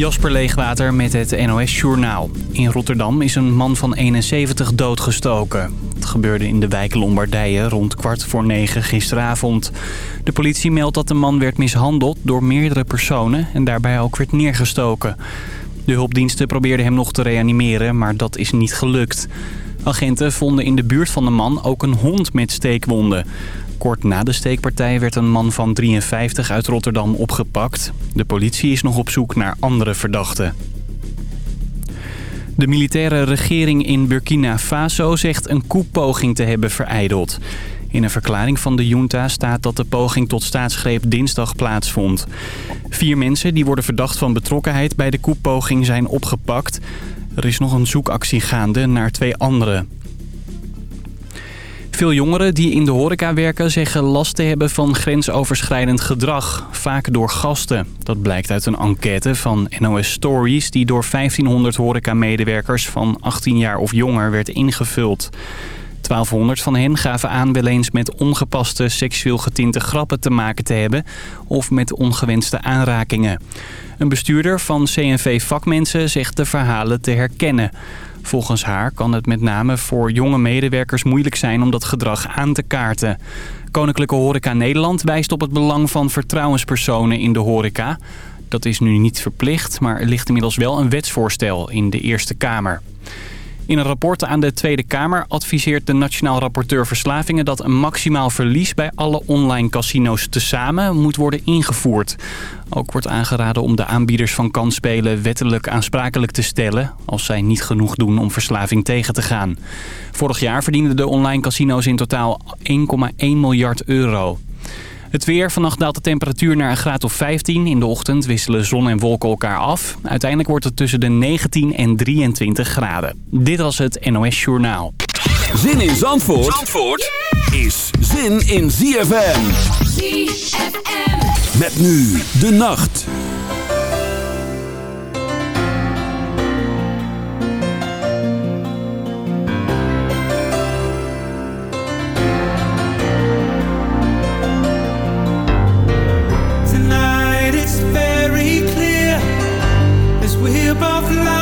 Jasper Leegwater met het NOS Journaal. In Rotterdam is een man van 71 doodgestoken. Het gebeurde in de wijk Lombardije rond kwart voor negen gisteravond. De politie meldt dat de man werd mishandeld door meerdere personen en daarbij ook werd neergestoken. De hulpdiensten probeerden hem nog te reanimeren, maar dat is niet gelukt. Agenten vonden in de buurt van de man ook een hond met steekwonden. Kort na de steekpartij werd een man van 53 uit Rotterdam opgepakt. De politie is nog op zoek naar andere verdachten. De militaire regering in Burkina Faso zegt een koepoging te hebben vereideld. In een verklaring van de junta staat dat de poging tot staatsgreep dinsdag plaatsvond. Vier mensen die worden verdacht van betrokkenheid bij de koepoging zijn opgepakt. Er is nog een zoekactie gaande naar twee anderen. Veel jongeren die in de horeca werken zeggen last te hebben van grensoverschrijdend gedrag. Vaak door gasten. Dat blijkt uit een enquête van NOS Stories die door 1500 horeca-medewerkers van 18 jaar of jonger werd ingevuld. 1200 van hen gaven aan wel eens met ongepaste seksueel getinte grappen te maken te hebben of met ongewenste aanrakingen. Een bestuurder van CNV Vakmensen zegt de verhalen te herkennen. Volgens haar kan het met name voor jonge medewerkers moeilijk zijn om dat gedrag aan te kaarten. Koninklijke Horeca Nederland wijst op het belang van vertrouwenspersonen in de horeca. Dat is nu niet verplicht, maar er ligt inmiddels wel een wetsvoorstel in de Eerste Kamer. In een rapport aan de Tweede Kamer adviseert de Nationaal Rapporteur Verslavingen... dat een maximaal verlies bij alle online casino's tezamen moet worden ingevoerd. Ook wordt aangeraden om de aanbieders van kansspelen wettelijk aansprakelijk te stellen... als zij niet genoeg doen om verslaving tegen te gaan. Vorig jaar verdienden de online casino's in totaal 1,1 miljard euro. Het weer. Vannacht daalt de temperatuur naar een graad of 15. In de ochtend wisselen zon en wolken elkaar af. Uiteindelijk wordt het tussen de 19 en 23 graden. Dit was het NOS Journaal. Zin in Zandvoort, Zandvoort is zin in ZFM. ZFM. Met nu de nacht. above life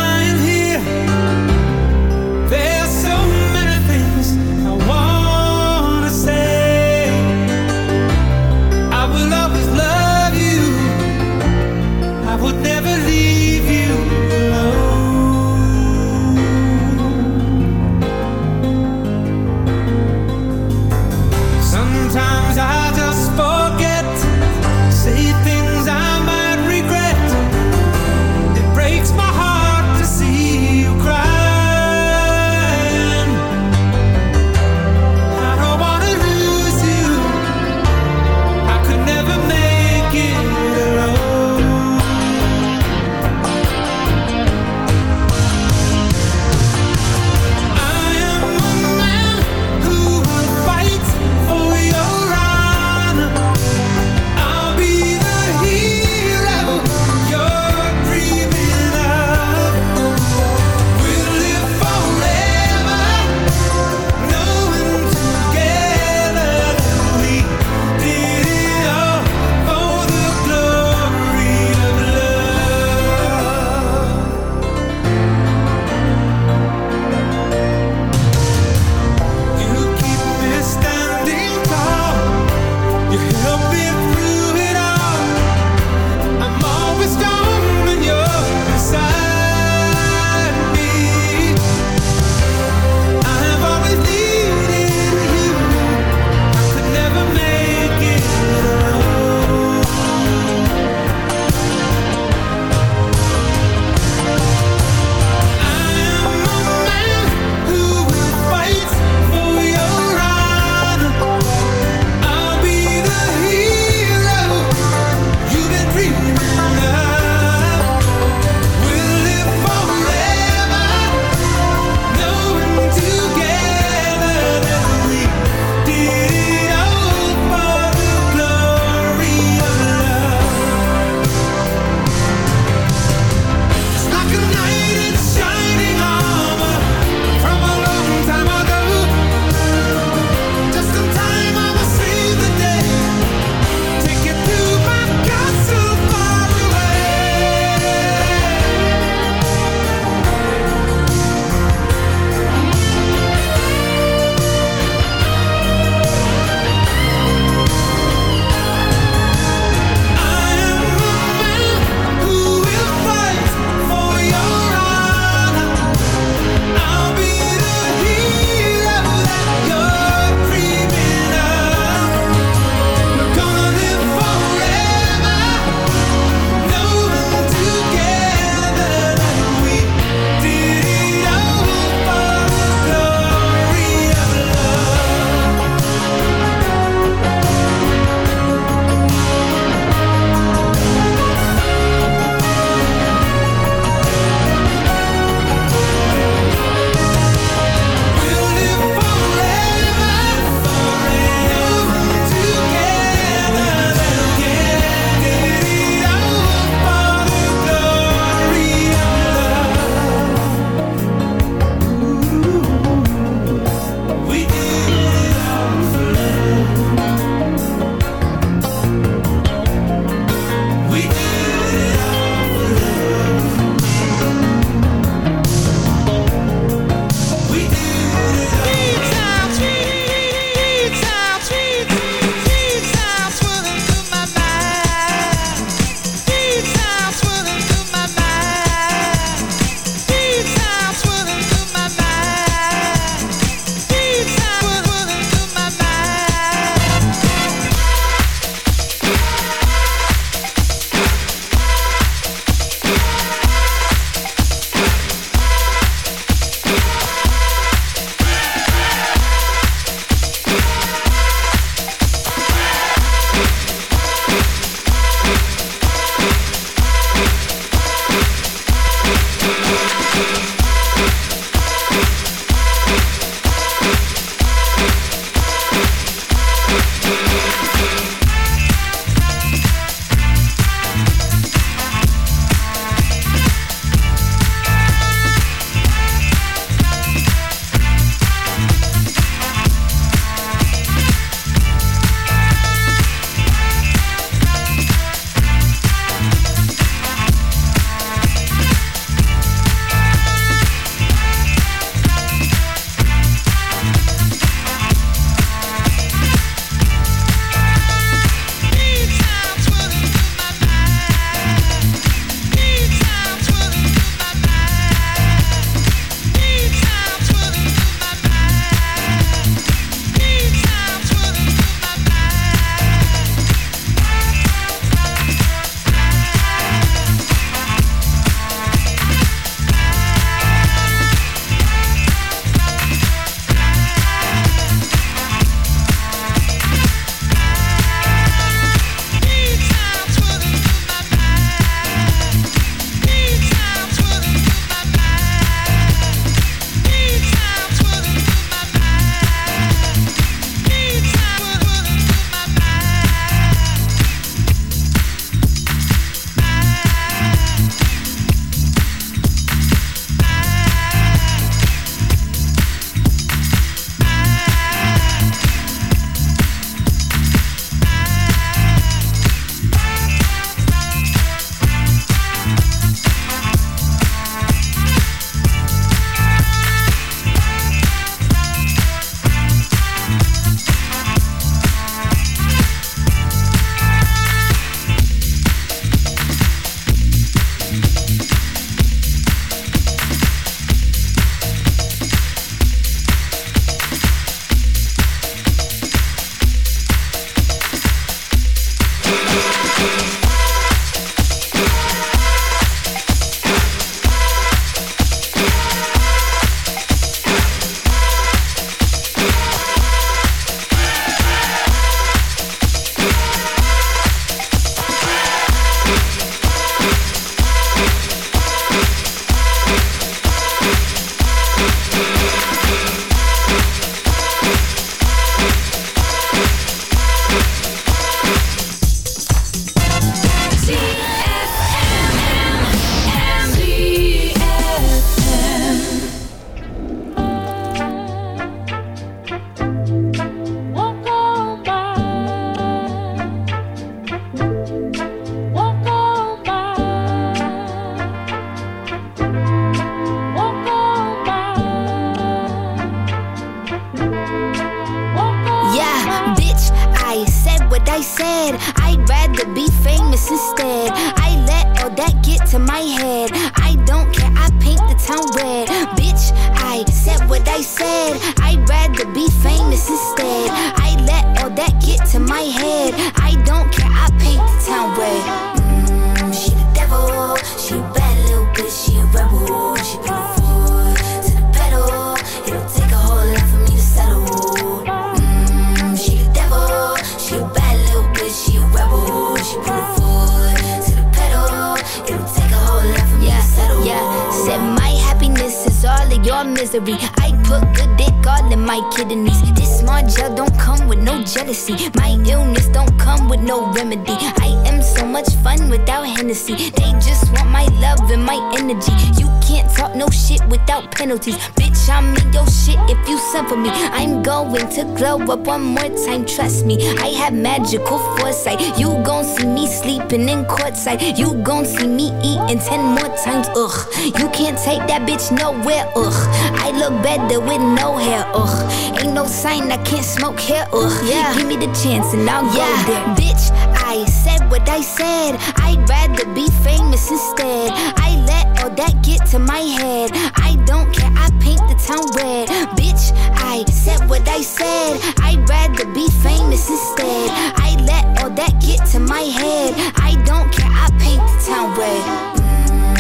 sleeping. You gon' see me eating ten more times, ugh. You can't take that bitch nowhere, ugh. I look better with no hair, ugh. Ain't no sign I can't smoke here, ugh. Yeah. Give me the chance and I'll yeah. go there. Bitch, I said what I said. I'd rather be famous instead. I let all that get to my head. I don't care, I paint the town red. Bitch, I said what I said. I'd rather be famous instead. I let all that get to my head. I don't care, I paint the town red.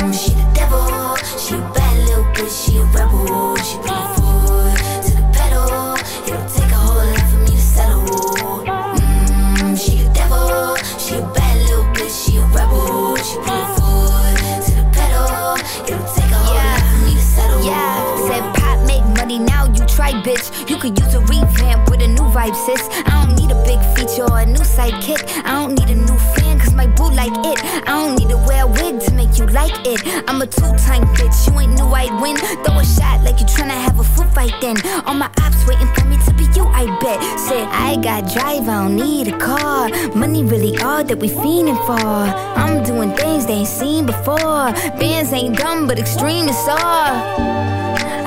Mm, she the devil, she a bad little bitch, she a rebel, she put her foot to the pedal. It'll take a whole lot for me to settle. Mm, she the devil, she a bad little bitch, she a rebel, she put her foot to the pedal. It'll take a whole lot for me to settle. Yeah, said pop make money now. You try, bitch. You could use a revamp with a new vibe, sis. I don't need a big feature or a new sidekick. I don't need a new fan, cause my boo like it. I don't need to wear a wig to make you like it. I'm a two-time bitch, you ain't new, I'd win. Throw a shot like you tryna have a foot fight then. All my ops waiting for me to be you, I bet. Said, I got drive, I don't need a car. Money really all that we fiending for. I'm doing things they ain't seen before. Bands ain't dumb, but extreme is all.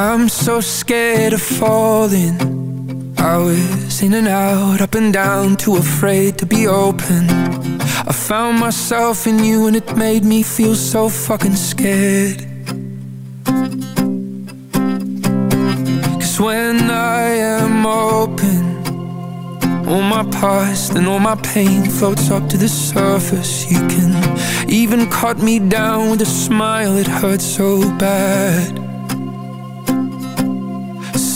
I'm so scared of falling. I was in and out, up and down Too afraid to be open. I found myself in you and it made me feel so fucking scared. Cause when I am open all my past and all my pain floats up to the surface. You can even cut me down with a smile It hurts so bad.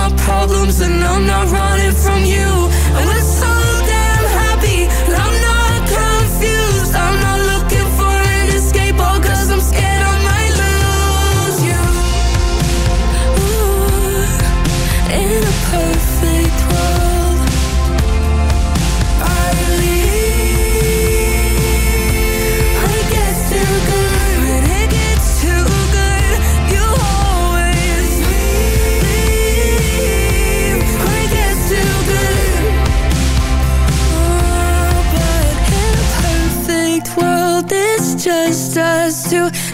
my problems and I'm not running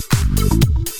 Ritme